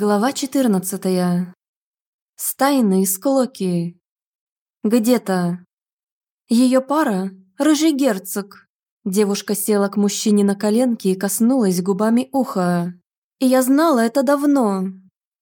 Глава 14. Стайные склоки. Где-то. Ее пара – рыжий герцог. Девушка села к мужчине на коленки и коснулась губами уха. И я знала это давно.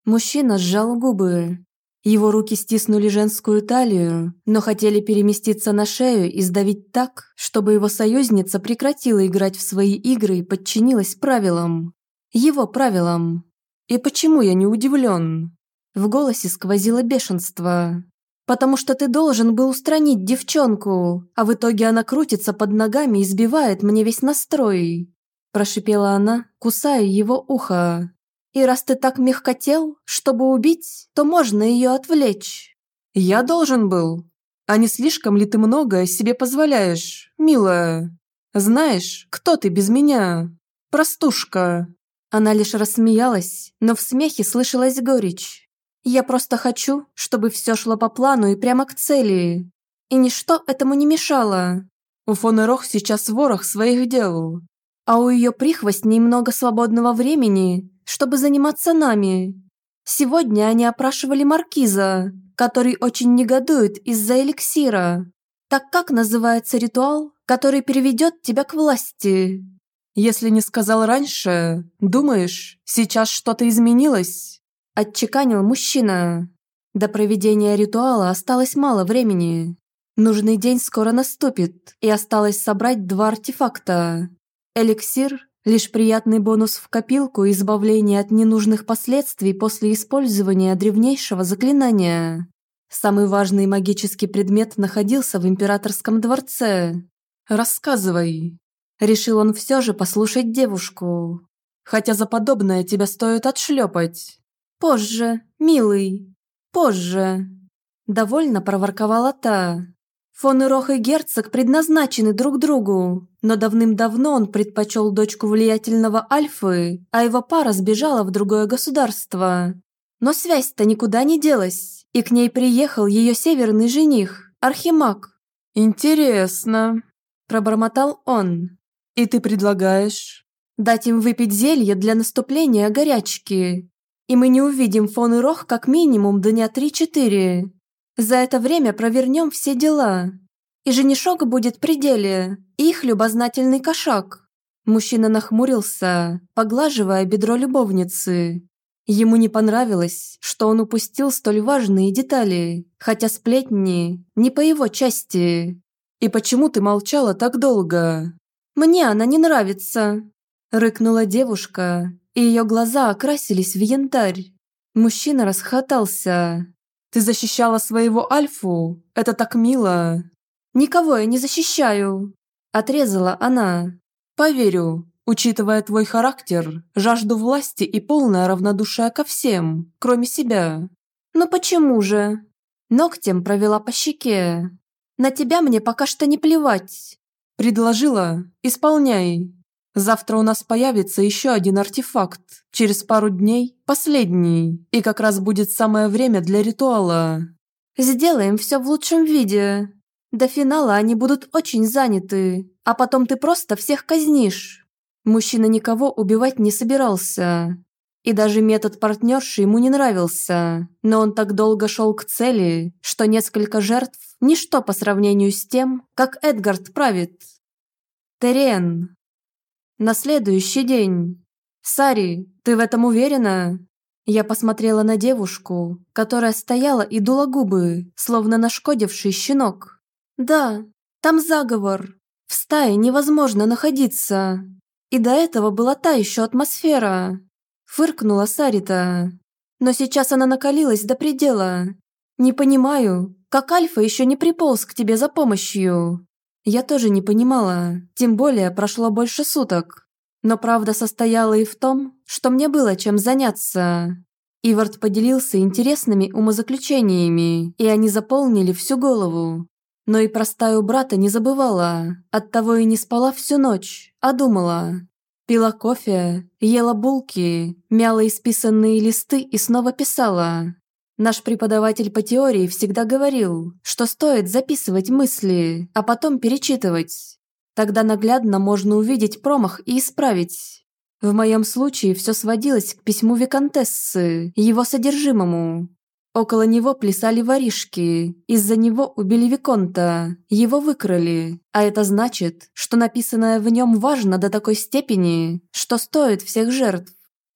Мужчина сжал губы. Его руки стиснули женскую талию, но хотели переместиться на шею и сдавить так, чтобы его союзница прекратила играть в свои игры и подчинилась правилам. Его правилам. И почему я не удивлен? В голосе сквозило бешенство. «Потому что ты должен был устранить девчонку, а в итоге она крутится под ногами и сбивает мне весь настрой», прошипела она, кусая его ухо. «И раз ты так мягкотел, чтобы убить, то можно ее отвлечь». «Я должен был. А не слишком ли ты многое себе позволяешь, милая? Знаешь, кто ты без меня? Простушка». Она лишь рассмеялась, но в смехе слышалась горечь. «Я просто хочу, чтобы все шло по плану и прямо к цели. И ничто этому не мешало. У фон Рох сейчас ворох своих дел. А у ее прихвостней много свободного времени, чтобы заниматься нами. Сегодня они опрашивали Маркиза, который очень негодует из-за эликсира. Так как называется ритуал, который переведет тебя к власти?» «Если не сказал раньше, думаешь, сейчас что-то изменилось?» Отчеканил мужчина. До проведения ритуала осталось мало времени. Нужный день скоро наступит, и осталось собрать два артефакта. Эликсир – лишь приятный бонус в копилку и избавление от ненужных последствий после использования древнейшего заклинания. Самый важный магический предмет находился в императорском дворце. «Рассказывай», Решил он все же послушать девушку. Хотя за подобное тебя стоит отшлепать. Позже, милый, позже. Довольно проворковала та. Фон Ирох и герцог предназначены друг другу, но давным-давно он предпочел дочку влиятельного Альфы, а его пара сбежала в другое государство. Но связь-то никуда не делась, и к ней приехал ее северный жених, Архимаг. «Интересно», – пробормотал он. «И ты предлагаешь?» «Дать им выпить зелье для наступления горячки. И мы не увидим фон и рох как минимум дня три-четыре. За это время провернем все дела. И женишок будет при деле, и их любознательный кошак». Мужчина нахмурился, поглаживая бедро любовницы. Ему не понравилось, что он упустил столь важные детали, хотя сплетни не по его части. «И почему ты молчала так долго?» Мне она не нравится!» Рыкнула девушка, и ее глаза окрасились в янтарь. Мужчина расхотался. «Ты защищала своего Альфу? Это так мило!» «Никого я не защищаю!» Отрезала она. «Поверю, учитывая твой характер, жажду власти и полное равнодушие ко всем, кроме себя». «Но почему же?» Ногтем провела по щеке. «На тебя мне пока что не плевать. «Предложила? Исполняй. Завтра у нас появится еще один артефакт. Через пару дней – последний. И как раз будет самое время для ритуала». «Сделаем все в лучшем виде. До финала они будут очень заняты, а потом ты просто всех казнишь». Мужчина никого убивать не собирался. И даже метод партнерши ему не нравился, но он так долго шел к цели, что несколько жертв – ничто по сравнению с тем, как Эдгард правит. Терен. На следующий день. Сари, ты в этом уверена? Я посмотрела на девушку, которая стояла и дула губы, словно нашкодивший щенок. Да, там заговор. В стае невозможно находиться. И до этого была та еще атмосфера. Фыркнула Сарита. Но сейчас она накалилась до предела. Не понимаю, как Альфа еще не приполз к тебе за помощью. Я тоже не понимала, тем более прошло больше суток. Но правда состояла и в том, что мне было чем заняться. Ивард поделился интересными умозаключениями, и они заполнили всю голову. Но и простая у брата не забывала, оттого и не спала всю ночь, а думала. Пила кофе, ела булки, мяла исписанные листы и снова писала. Наш преподаватель по теории всегда говорил, что стоит записывать мысли, а потом перечитывать. Тогда наглядно можно увидеть промах и исправить. В моем случае все сводилось к письму Викантессы, его содержимому. Около него плясали воришки, из-за него убили Виконта, его выкрали. А это значит, что написанное в нем важно до такой степени, что стоит всех жертв.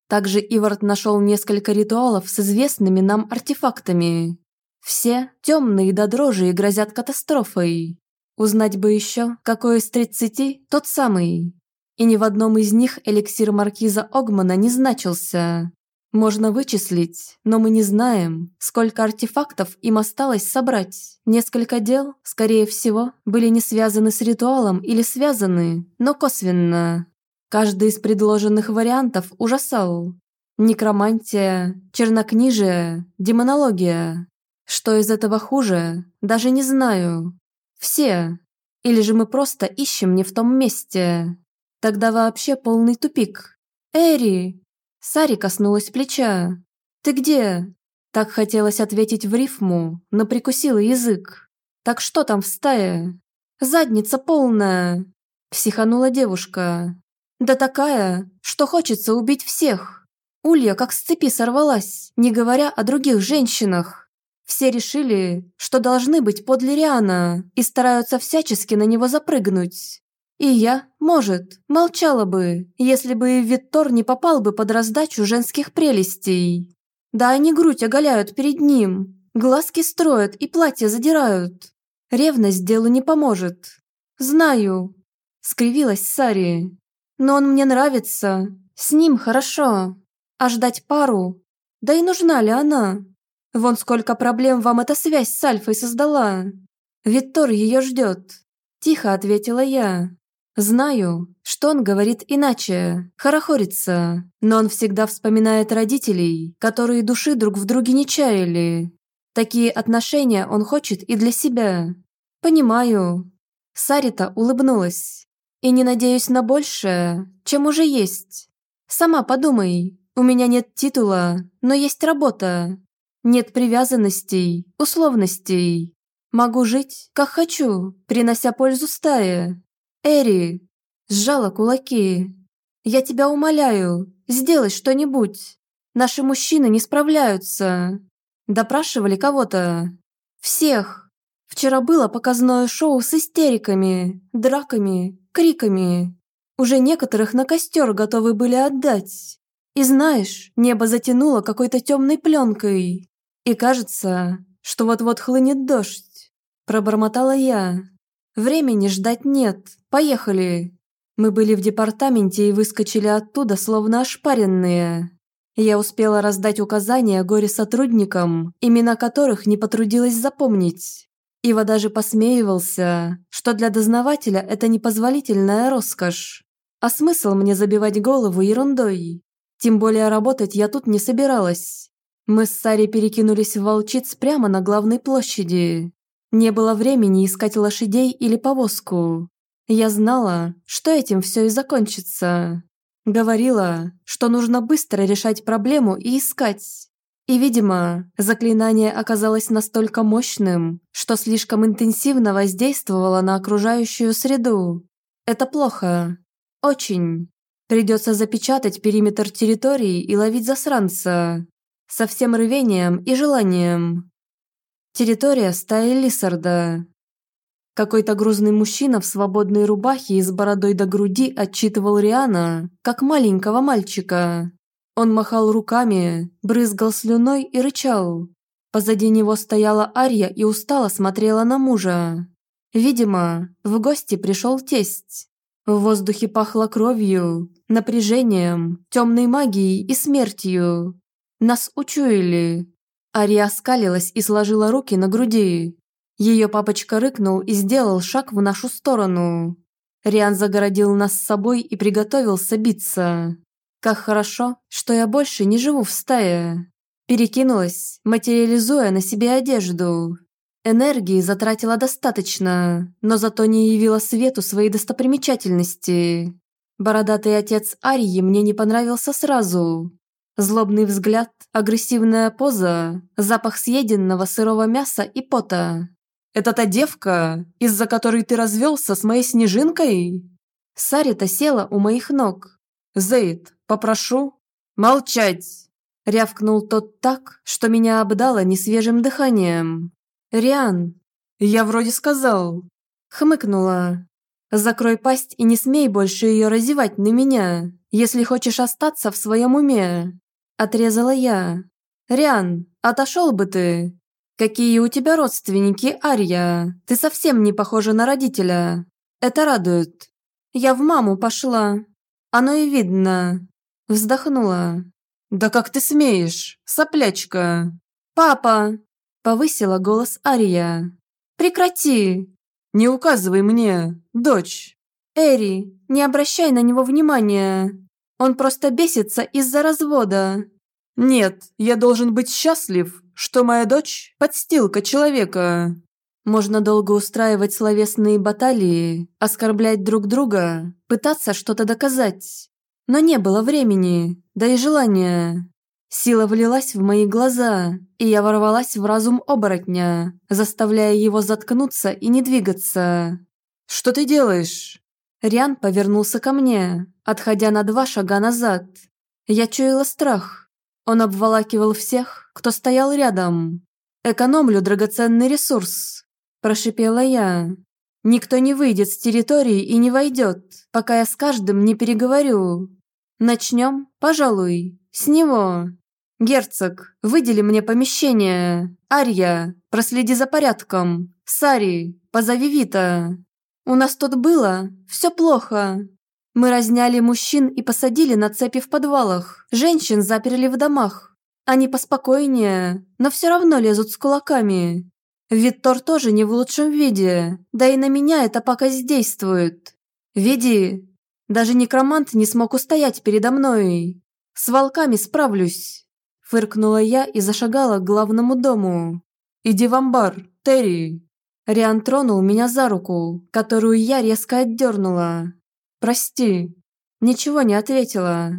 Также Ивард нашел несколько ритуалов с известными нам артефактами. Все темные до дрожи и грозят катастрофой. Узнать бы еще, какой из тридцати тот самый. И ни в одном из них эликсир маркиза Огмана не значился. Можно вычислить, но мы не знаем, сколько артефактов им осталось собрать. Несколько дел, скорее всего, были не связаны с ритуалом или связаны, но косвенно. Каждый из предложенных вариантов ужасал. Некромантия, чернокнижие, демонология. Что из этого хуже, даже не знаю. Все. Или же мы просто ищем не в том месте. Тогда вообще полный тупик. Эри! Сари коснулась плеча. «Ты где?» Так хотелось ответить в рифму, но прикусила язык. «Так что там в стае?» «Задница полная!» Психанула девушка. Да такая, что хочется убить всех. Улья как с цепи сорвалась, не говоря о других женщинах. Все решили, что должны быть подле Риана и стараются всячески на него запрыгнуть. И я, может, молчала бы, если бы Виттор не попал бы под раздачу женских прелестей. Да они грудь оголяют перед ним, глазки строят и платья задирают. Ревность делу не поможет. Знаю. Скривилась Сари. Но он мне нравится. С ним хорошо. А ждать пару? Да и нужна ли она? Вон сколько проблем вам эта связь с Альфой создала. Виттор ее ждет. Тихо ответила я. Знаю, что он говорит иначе, хорохорится, но он всегда вспоминает родителей, которые души друг в друге не чаяли. Такие отношения он хочет и для себя. Понимаю. Сарита улыбнулась. И не надеюсь на большее, чем уже есть. Сама подумай, у меня нет титула, но есть работа. Нет привязанностей, условностей. Могу жить, как хочу, принося пользу стае. Эри, сжала кулаки. Я тебя умоляю, сделай что-нибудь. Наши мужчины не справляются. Допрашивали кого-то. Всех. Вчера было показное шоу с истериками, драками, криками. Уже некоторых на костер готовы были отдать. И знаешь, небо затянуло какой-то темной пленкой. И кажется, что вот-вот хлынет дождь. Пробормотала я. Времени ждать нет. Поехали. Мы были в департаменте и выскочили оттуда, словно ошпаренные. Я успела раздать указания горе-сотрудникам, имена которых не потрудилась запомнить. Ива даже посмеивался, что для дознавателя это непозволительная роскошь. А смысл мне забивать голову ерундой? Тем более работать я тут не собиралась. Мы с Сарей перекинулись в волчиц прямо на главной площади. Не было времени искать лошадей или повозку. Я знала, что этим все и закончится. Говорила, что нужно быстро решать проблему и искать. И, видимо, заклинание оказалось настолько мощным, что слишком интенсивно воздействовало на окружающую среду. Это плохо. Очень. Придется запечатать периметр территории и ловить засранца. Со всем рвением и желанием. Территория стаи Лиссарда. Какой-то грузный мужчина в свободной рубахе и с бородой до груди отчитывал Риана, как маленького мальчика. Он махал руками, брызгал слюной и рычал. Позади него стояла Ария и устало смотрела на мужа. Видимо, в гости пришел тесть. В воздухе пахло кровью, напряжением, темной магией и смертью. Нас учуяли. Ария скалилась и сложила руки на груди. Ее папочка рыкнул и сделал шаг в нашу сторону. Риан загородил нас с собой и приготовился биться. Как хорошо, что я больше не живу в стае. Перекинулась, материализуя на себе одежду. Энергии затратила достаточно, но зато не явила свету свои достопримечательности. Бородатый отец Арии мне не понравился сразу. Злобный взгляд, агрессивная поза, запах съеденного сырого мяса и пота. «Это та девка, из-за которой ты развелся с моей снежинкой?» Сарита села у моих ног, Зейд, попрошу?» «Молчать!» – рявкнул тот так, что меня обдало несвежим дыханием. «Риан!» «Я вроде сказал!» – хмыкнула. «Закрой пасть и не смей больше ее разевать на меня, если хочешь остаться в своем уме!» – отрезала я. «Риан, отошел бы ты!» «Какие у тебя родственники, Ария? Ты совсем не похожа на родителя. Это радует. Я в маму пошла. Оно и видно». Вздохнула. «Да как ты смеешь, соплячка?» «Папа!» Повысила голос Ария. «Прекрати!» «Не указывай мне, дочь!» «Эри, не обращай на него внимания. Он просто бесится из-за развода». «Нет, я должен быть счастлив, что моя дочь – подстилка человека. Можно долго устраивать словесные баталии, оскорблять друг друга, пытаться что-то доказать. Но не было времени, да и желания. Сила влилась в мои глаза, и я ворвалась в разум оборотня, заставляя его заткнуться и не двигаться. «Что ты делаешь?» Риан повернулся ко мне, отходя на два шага назад. Я чуяла страх, он обволакивал всех, кто стоял рядом. «Экономлю драгоценный ресурс», – прошипела я. «Никто не выйдет с территории и не войдет, пока я с каждым не переговорю. Начнем, пожалуй, с него. Герцог, выдели мне помещение. Ария, проследи за порядком. Сари, позови Вита. У нас тут было, все плохо. Мы разняли мужчин и посадили на цепи в подвалах. Женщин заперли в домах. Они поспокойнее, но все равно лезут с кулаками. Виттор тоже не в лучшем виде, да и на меня это пока действует. Веди. Даже некромант не смог устоять передо мной. С волками справлюсь. Фыркнула я и зашагала к главному дому. «Иди в амбар, Терри!» Риан тронул меня за руку, которую я резко отдернула. «Прости». Ничего не ответила.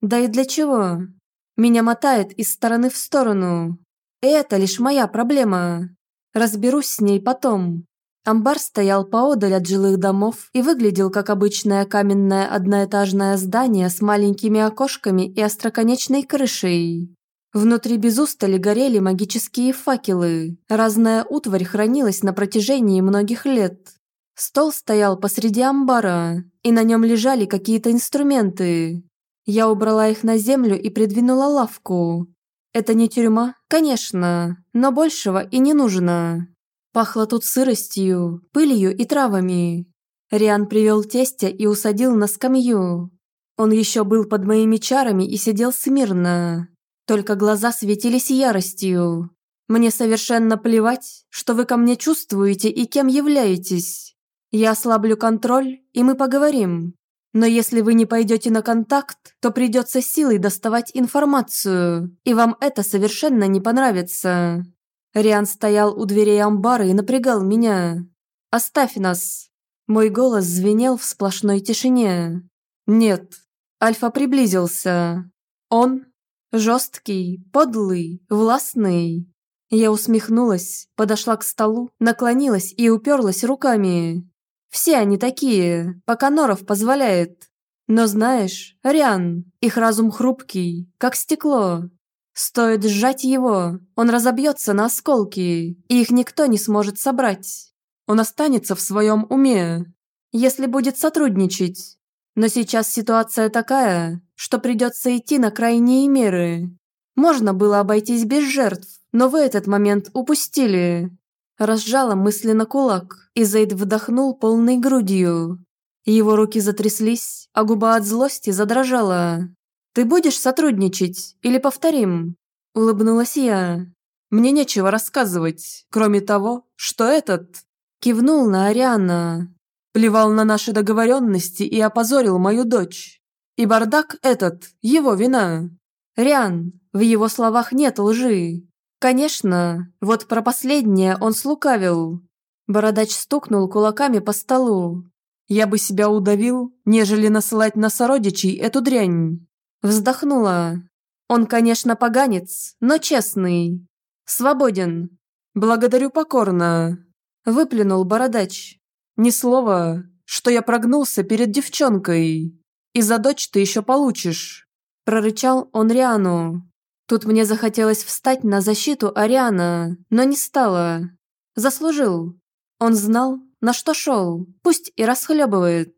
Да и для чего? Меня мотает из стороны в сторону. И это лишь моя проблема. Разберусь с ней потом. Амбар стоял поодаль от жилых домов и выглядел как обычное каменное одноэтажное здание с маленькими окошками и остроконечной крышей. Внутри без устали горели магические факелы. Разная утварь хранилась на протяжении многих лет. Стол стоял посреди амбара, и на нем лежали какие-то инструменты. Я убрала их на землю и придвинула лавку. Это не тюрьма, конечно, но большего и не нужно. Пахло тут сыростью, пылью и травами. Риан привел тестя и усадил на скамью. Он еще был под моими чарами и сидел смирно. Только глаза светились яростью. Мне совершенно плевать, что вы ко мне чувствуете и кем являетесь. Я ослаблю контроль, и мы поговорим. Но если вы не пойдете на контакт, то придется силой доставать информацию, и вам это совершенно не понравится. Риан стоял у дверей амбара и напрягал меня. «Оставь нас!» Мой голос звенел в сплошной тишине. «Нет». Альфа приблизился. Он жесткий, подлый, властный. Я усмехнулась, подошла к столу, наклонилась и уперлась руками. Все они такие, пока Норов позволяет. Но знаешь, Риан, их разум хрупкий, как стекло. Стоит сжать его, он разобьется на осколки, и их никто не сможет собрать. Он останется в своем уме, если будет сотрудничать. Но сейчас ситуация такая, что придется идти на крайние меры. Можно было обойтись без жертв, но вы этот момент упустили. Разжала мысленно кулак, и Зейд вдохнул полной грудью. Его руки затряслись, а губа от злости задрожала. «Ты будешь сотрудничать или повторим?» Улыбнулась я. «Мне нечего рассказывать, кроме того, что этот...» Кивнул на Ариана. Плевал на наши договоренности и опозорил мою дочь. И бардак этот – его вина. Риан, в его словах нет лжи. Конечно, вот про последнее он слукавил. Бородач стукнул кулаками по столу. Я бы себя удавил, нежели насылать на сородичей эту дрянь. Вздохнула. Он, конечно, поганец, но честный. Свободен. Благодарю покорно. Выплюнул бородач. Ни слова, что я прогнулся перед девчонкой. И за дочь ты еще получишь!» Прорычал он Риану. Тут мне захотелось встать на защиту Ариана, но не стало. Заслужил. Он знал, на что шел, пусть и расхлебывает.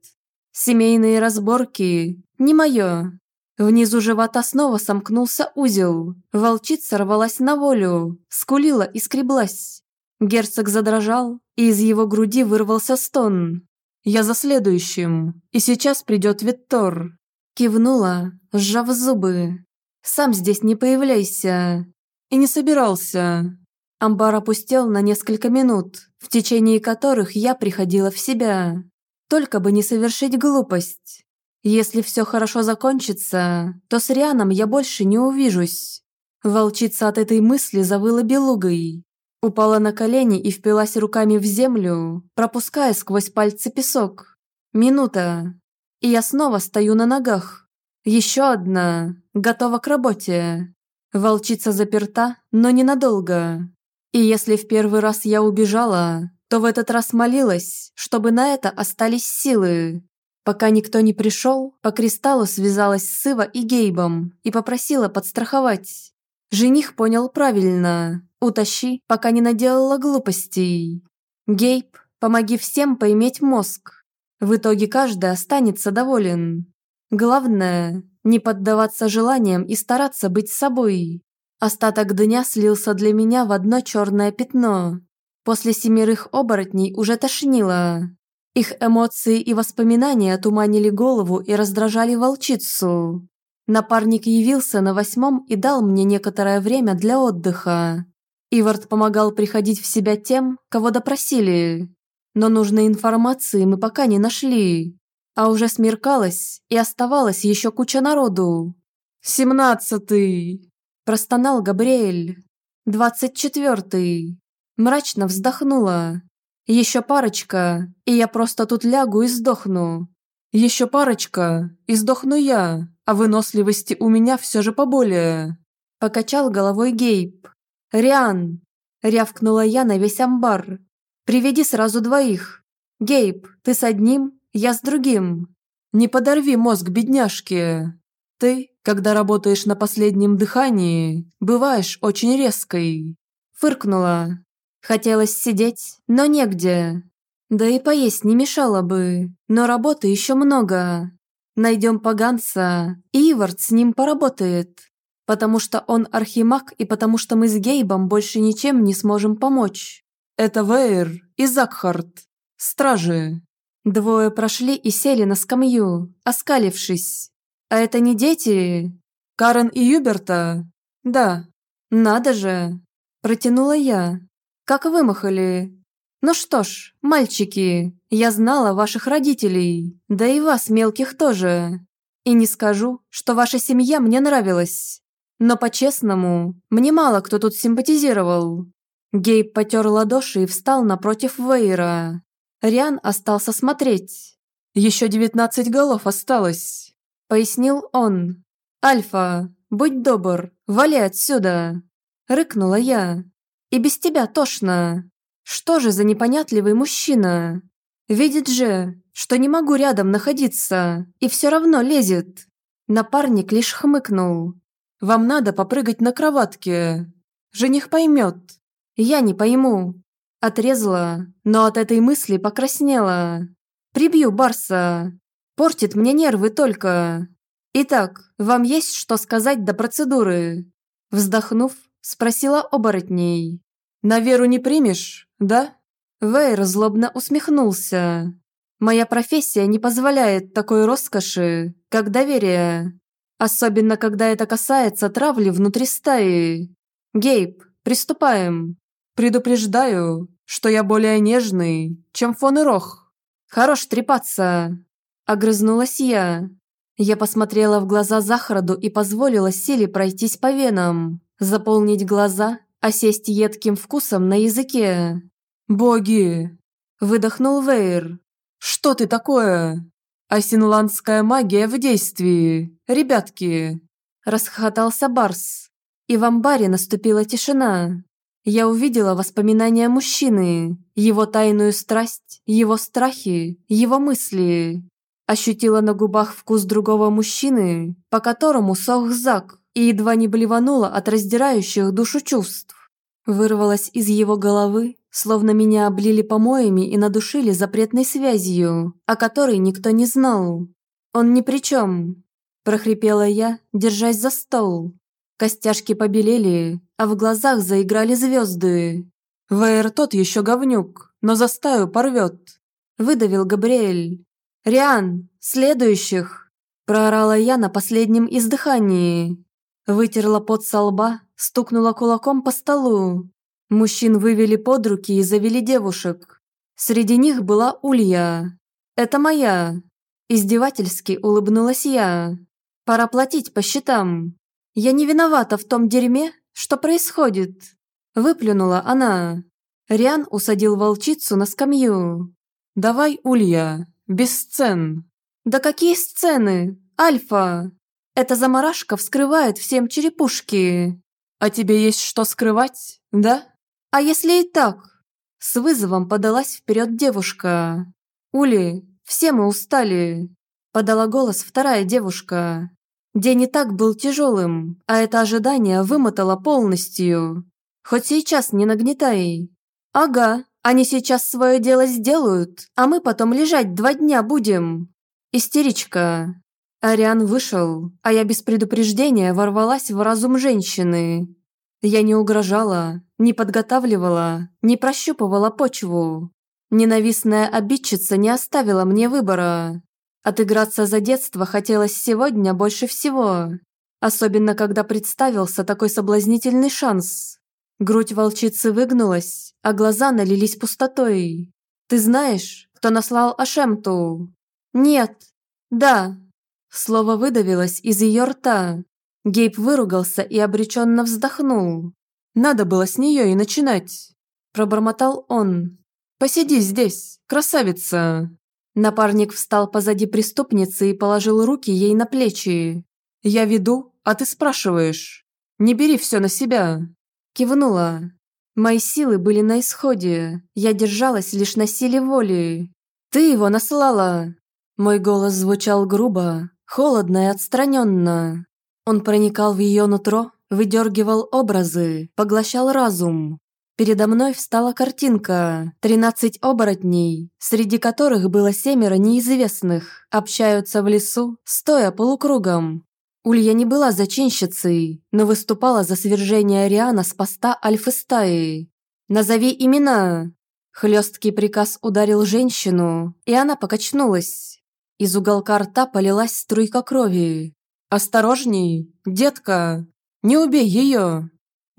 Семейные разборки – не мое. Внизу живота снова сомкнулся узел. Волчица рвалась на волю, скулила и скреблась. Герцог задрожал, и из его груди вырвался стон. «Я за следующим, и сейчас придет Виттор». Кивнула, сжав зубы. «Сам здесь не появляйся». И не собирался. Амбар опустел на несколько минут, в течение которых я приходила в себя. Только бы не совершить глупость. Если все хорошо закончится, то с Рианом я больше не увижусь. Волчица от этой мысли завыла белугой. Упала на колени и впилась руками в землю, пропуская сквозь пальцы песок. Минута. И я снова стою на ногах. Еще одна. Готова к работе. Волчица заперта, но ненадолго. И если в первый раз я убежала, то в этот раз молилась, чтобы на это остались силы. Пока никто не пришел, по кристаллу связалась с Сыва и Гейбом и попросила подстраховать. Жених понял правильно. Утащи, пока не наделала глупостей. Гейб, помоги всем поиметь мозг. В итоге каждый останется доволен. Главное, не поддаваться желаниям и стараться быть собой. Остаток дня слился для меня в одно черное пятно. После семерых оборотней уже тошнило. Их эмоции и воспоминания туманили голову и раздражали волчицу. Напарник явился на восьмом и дал мне некоторое время для отдыха. Ивард помогал приходить в себя тем, кого допросили. Но нужной информации мы пока не нашли. А уже смеркалось, и оставалось еще куча народу. «Семнадцатый!» – простонал Габриэль. «Двадцать четвертый!» Мрачно вздохнула. Еще парочка, и я просто тут лягу и сдохну. Еще парочка, и сдохну я, а выносливости у меня все же поболее. Покачал головой Гейб. «Риан!» – рявкнула я на весь амбар. «Приведи сразу двоих. Гейб, ты с одним, я с другим. Не подорви мозг бедняжке. Ты, когда работаешь на последнем дыхании, бываешь очень резкой». Фыркнула, Хотелось сидеть, но негде. Да и поесть не мешало бы, но работы еще много. Найдем поганца, и Ивард с ним поработает. Потому что он архимаг и потому что мы с Гейбом больше ничем не сможем помочь. Это Вейр и Закхард. Стражи. Двое прошли и сели на скамью, оскалившись. А это не дети? Карен и Юберта? Да. Надо же. Протянула я, как вымахали. Ну что ж, мальчики, я знала ваших родителей, да и вас, мелких, тоже. И не скажу, что ваша семья мне нравилась. Но по-честному, мне мало кто тут симпатизировал. Гейб потер ладоши и встал напротив Вейра. Риан остался смотреть. «Еще девятнадцать голов осталось», — пояснил он. «Альфа, будь добр, вали отсюда!» Рыкнула я. И без тебя тошно. Что же за непонятливый мужчина? Видит же, что не могу рядом находиться, и все равно лезет. Напарник лишь хмыкнул. Вам надо попрыгать на кроватке. Жених поймет. Я не пойму. Отрезала, но от этой мысли покраснела. Прибью Барса. Портит мне нервы только. Итак, вам есть что сказать до процедуры? Вздохнув, Спросила оборотней. «На веру не примешь, да?» Вейр злобно усмехнулся. «Моя профессия не позволяет такой роскоши, как доверие. Особенно, когда это касается травли внутри стаи. Гейб, приступаем. Предупреждаю, что я более нежный, чем фон и рох. Хорош трепаться!» Огрызнулась я. Я посмотрела в глаза Захараду и позволила силе пройтись по венам заполнить глаза, осесть едким вкусом на языке. «Боги!» – выдохнул Вейр. «Что ты такое? Асинландская магия в действии, ребятки!» Расхохотался Барс. И в амбаре наступила тишина. Я увидела воспоминания мужчины, его тайную страсть, его страхи, его мысли. Ощутила на губах вкус другого мужчины, по которому сох Зак, и едва не блеванула от раздирающих душу чувств. Вырвалась из его головы, словно меня облили помоями и надушили запретной связью, о которой никто не знал. Он ни при чем. Прохрипела я, держась за стол. Костяшки побелели, а в глазах заиграли звезды. «Вэйр тот еще говнюк, но за стаю порвет», – выдавил Габриэль. «Риан, следующих!» – проорала я на последнем издыхании. Вытерла пот со лба, стукнула кулаком по столу. Мужчин вывели под руки и завели девушек. Среди них была Улья. «Это моя!» Издевательски улыбнулась я. «Пора платить по счетам. Я не виновата в том дерьме, что происходит!» Выплюнула она. Риан усадил волчицу на скамью. «Давай, Улья, без сцен». «Да какие сцены? Альфа! Эта заморашка вскрывает всем черепушки». «А тебе есть что скрывать, да?» «А если и так?» С вызовом подалась вперед девушка. «Ули, все мы устали», – подала голос вторая девушка. День и так был тяжелым, а это ожидание вымотало полностью. Хоть сейчас не нагнетай. Ага, они сейчас свое дело сделают, а мы потом лежать два дня будем. Истеричка. Ариан вышел, а я без предупреждения ворвалась в разум женщины. Я не угрожала, не подготавливала, не прощупывала почву. Ненавистная обидчица не оставила мне выбора. Отыграться за детство хотелось сегодня больше всего. Особенно, когда представился такой соблазнительный шанс. Грудь волчицы выгнулась, а глаза налились пустотой. «Ты знаешь, кто наслал Ашемту?» «Нет». «Да». Слово выдавилось из ее рта. Гейб выругался и обреченно вздохнул. «Надо было с нее и начинать», – пробормотал он. «Посиди здесь, красавица!» Напарник встал позади преступницы и положил руки ей на плечи. «Я веду, а ты спрашиваешь. Не бери все на себя. Кивнула. Мои силы были на исходе. Я держалась лишь на силе воли. «Ты его наслала!» Мой голос звучал грубо, холодно и отстраненно. Он проникал в ее нутро, выдергивал образы, поглощал разум. Передо мной встала картинка. Тринадцать оборотней, среди которых было семеро неизвестных, общаются в лесу, стоя полукругом. Улья не была зачинщицей, но выступала за свержение Ариана с поста альфы стаи. «Назови имена!» Хлесткий приказ ударил женщину, и она покачнулась. Из уголка рта полилась струйка крови. «Осторожней, детка! Не убей ее!»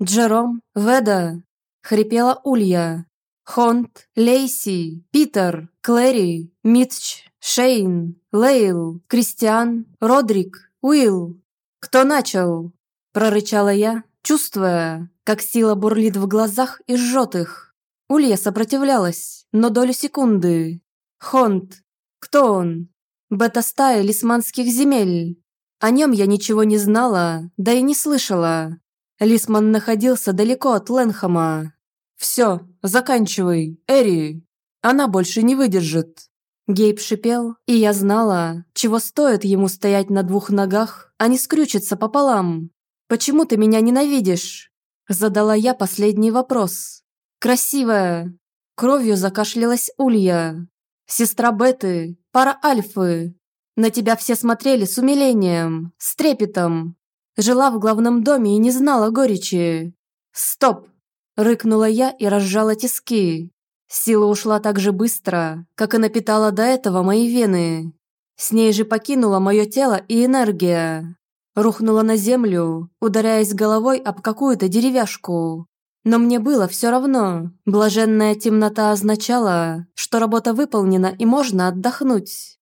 «Джером, Веда!» – хрипела Улья. «Хонт, Лейси, Питер, Клэри, Митч, Шейн, Лейл, Кристиан, Родрик, «Уилл, кто начал?» – прорычала я, чувствуя, как сила бурлит в глазах и жжет их. Улья сопротивлялась, но долю секунды. «Хонт, кто он?» «Бета-стая лисманских земель». О нем я ничего не знала, да и не слышала. Лисман находился далеко от Ленхама. «Все, заканчивай, Эри. Она больше не выдержит». Гейб шипел, и я знала, чего стоит ему стоять на двух ногах, а не скрючиться пополам. «Почему ты меня ненавидишь?» Задала я последний вопрос. «Красивая!» Кровью закашлялась Улья. «Сестра Беты, пара Альфы. На тебя все смотрели с умилением, с трепетом. Жила в главном доме и не знала горечи. Стоп!» Рыкнула я и разжала тиски. Сила ушла так же быстро, как и напитала до этого мои вены. С ней же покинула мое тело и энергия. Рухнула на землю, ударяясь головой об какую-то деревяшку. Но мне было все равно. Блаженная темнота означала, что работа выполнена и можно отдохнуть.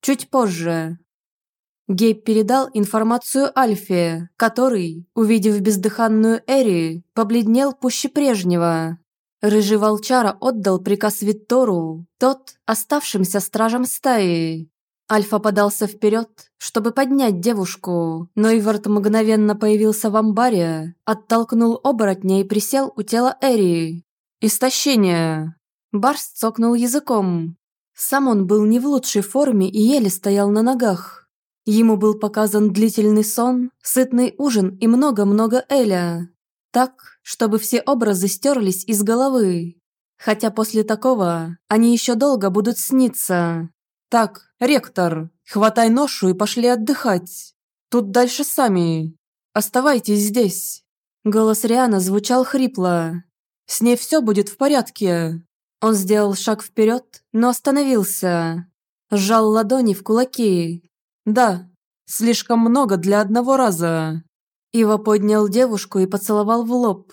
Чуть позже. Гейб передал информацию Альфе, который, увидев бездыханную Эри, побледнел пуще прежнего. Рыжий волчара отдал приказ Виттору, тот – оставшимся стражам стаи. Альфа подался вперед, чтобы поднять девушку, но Ивард мгновенно появился в амбаре, оттолкнул оборотня и присел у тела Эри. «Истощение!» Барс цокнул языком. Сам он был не в лучшей форме и еле стоял на ногах. Ему был показан длительный сон, сытный ужин и много-много Эля. Так, чтобы все образы стерлись из головы. Хотя после такого они еще долго будут сниться. «Так, ректор, хватай ношу и пошли отдыхать. Тут дальше сами. Оставайтесь здесь». Голос Риана звучал хрипло. «С ней все будет в порядке». Он сделал шаг вперед, но остановился. Сжал ладони в кулаки. «Да, слишком много для одного раза». Ива поднял девушку и поцеловал в лоб.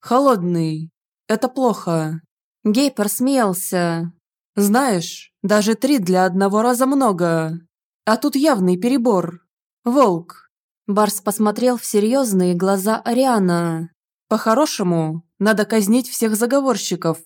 «Холодный. Это плохо». Гейпер смеялся. «Знаешь, даже три для одного раза много. А тут явный перебор. Волк». Барс посмотрел в серьезные глаза Ариана. «По-хорошему, надо казнить всех заговорщиков.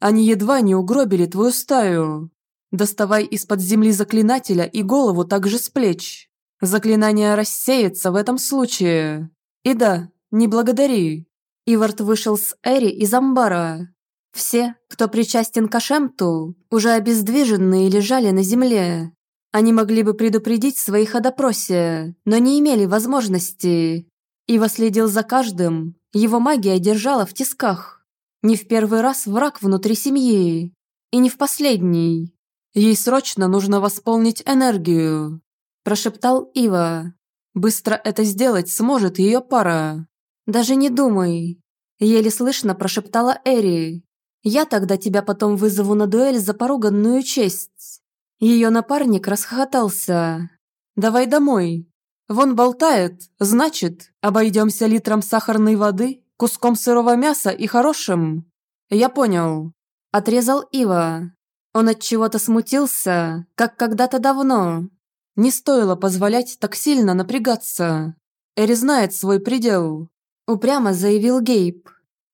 Они едва не угробили твою стаю. Доставай из-под земли заклинателя и голову также с плеч. Заклинание рассеется в этом случае. И да, не благодари». Ивард вышел с Эри из амбара. Все, кто причастен к Ашемту, уже обездвиженные лежали на земле. Они могли бы предупредить своих о допросе, но не имели возможности. Ива следил за каждым, его магия держала в тисках. Не в первый раз враг внутри семьи. И не в последний. Ей срочно нужно восполнить энергию. Прошептал Ива. Быстро это сделать сможет ее пара. Даже не думай. Еле слышно прошептала Эри. Я тогда тебя потом вызову на дуэль за поруганную честь. Ее напарник расхохотался. Давай домой. Вон болтает, значит, обойдемся литром сахарной воды куском сырого мяса и хорошим. Я понял. Отрезал Ива. Он от чего-то смутился, как когда-то давно. Не стоило позволять так сильно напрягаться. Эри знает свой предел. Упрямо заявил Гейб.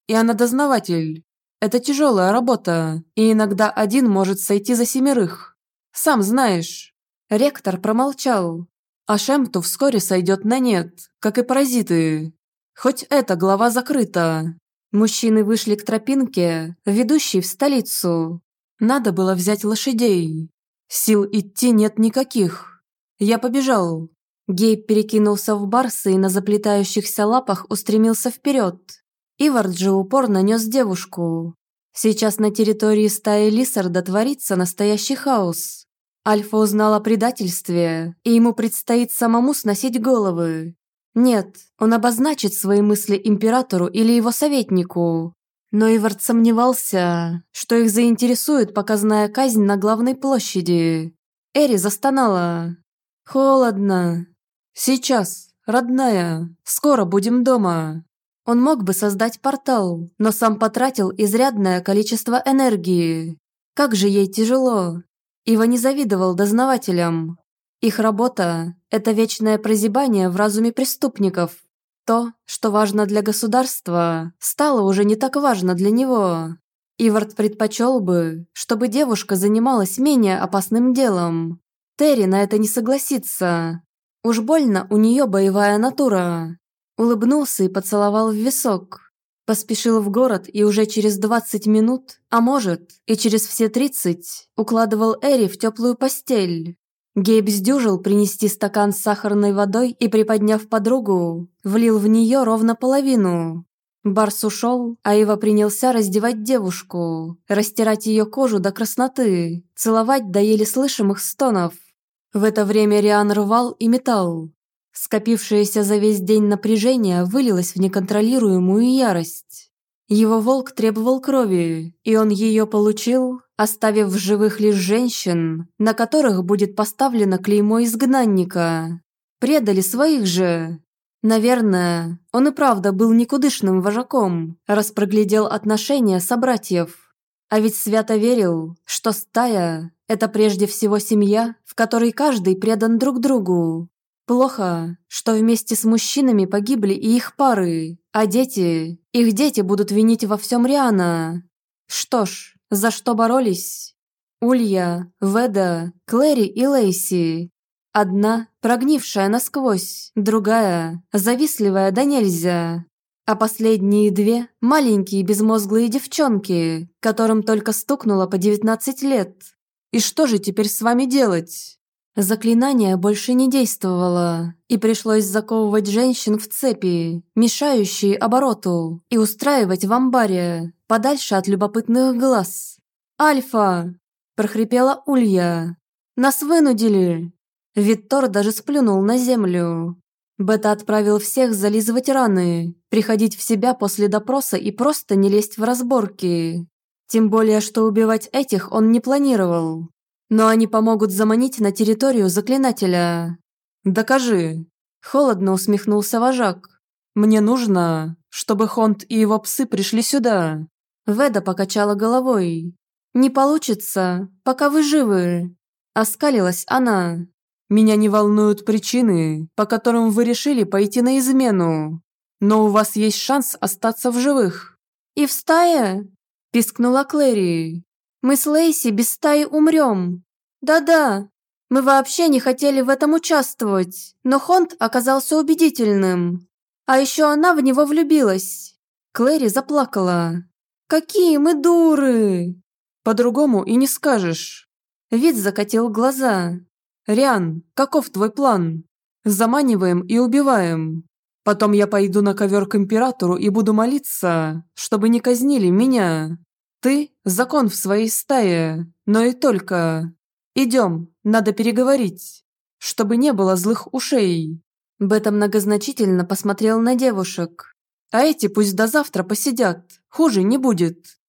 И она дознаватель. Это тяжелая работа, и иногда один может сойти за семерых. Сам знаешь. Ректор промолчал. А Шемту вскоре сойдет на нет, как и паразиты. Хоть эта глава закрыта. Мужчины вышли к тропинке, ведущей в столицу. Надо было взять лошадей. Сил идти нет никаких. Я побежал. Гейб перекинулся в барсы и на заплетающихся лапах устремился вперед. Ивард же упорно нес девушку. Сейчас на территории стаи Лисарда творится настоящий хаос. Альфа узнал о предательстве, и ему предстоит самому сносить головы. Нет, он обозначит свои мысли императору или его советнику. Но Ивард сомневался, что их заинтересует показная казнь на главной площади. Эри застонала. «Холодно. Сейчас, родная, скоро будем дома». Он мог бы создать портал, но сам потратил изрядное количество энергии. Как же ей тяжело. Ива не завидовал дознавателям. Их работа – это вечное прозябание в разуме преступников. То, что важно для государства, стало уже не так важно для него. Ивард предпочел бы, чтобы девушка занималась менее опасным делом. Терри на это не согласится. Уж больно у нее боевая натура. Улыбнулся и поцеловал в висок. Поспешил в город и уже через 20 минут, а может, и через все 30, укладывал Эри в теплую постель. Гейб сдюжил принести стакан с сахарной водой и, приподняв подругу, влил в нее ровно половину. Барс ушел, а Ива принялся раздевать девушку, растирать ее кожу до красноты, целовать до еле слышимых стонов. В это время Риан рвал и метал. Скопившееся за весь день напряжение вылилось в неконтролируемую ярость. Его волк требовал крови, и он ее получил, оставив в живых лишь женщин, на которых будет поставлено клеймо изгнанника. Предали своих же. Наверное, он и правда был никудышным вожаком, раз проглядел отношения собратьев. А ведь свято верил, что стая – это прежде всего семья, в которой каждый предан друг другу. Плохо, что вместе с мужчинами погибли и их пары, а дети, их дети будут винить во всем Риана. Что ж, за что боролись? Улья, Веда, Клэри и Лейси. Одна, прогнившая насквозь, другая, завистливая да нельзя. А последние две – маленькие безмозглые девчонки, которым только стукнуло по 19 лет. И что же теперь с вами делать?» Заклинание больше не действовало, и пришлось заковывать женщин в цепи, мешающие обороту, и устраивать в амбаре, подальше от любопытных глаз. «Альфа!» – прохрипела Улья. «Нас вынудили!» Виттор даже сплюнул на землю. Бета отправил всех зализывать раны, приходить в себя после допроса и просто не лезть в разборки. Тем более, что убивать этих он не планировал. Но они помогут заманить на территорию заклинателя. «Докажи!» Холодно усмехнулся вожак. «Мне нужно, чтобы Хонт и его псы пришли сюда». Веда покачала головой. «Не получится, пока вы живы». Оскалилась она. «Меня не волнуют причины, по которым вы решили пойти на измену. Но у вас есть шанс остаться в живых». «И в стае?» – пискнула Клэри. Мы с Лейси без стаи умрем. Да-да, мы вообще не хотели в этом участвовать, но Хонд оказался убедительным. А еще она в него влюбилась. Клэри заплакала. «Какие мы дуры!» «По-другому и не скажешь». Вид закатил глаза. «Риан, каков твой план? Заманиваем и убиваем. Потом я пойду на ковер к императору и буду молиться, чтобы не казнили меня. Ты – закон в своей стае, но и только. Идем, надо переговорить, чтобы не было злых ушей». Бета многозначительно посмотрел на девушек. «А эти пусть до завтра посидят, хуже не будет».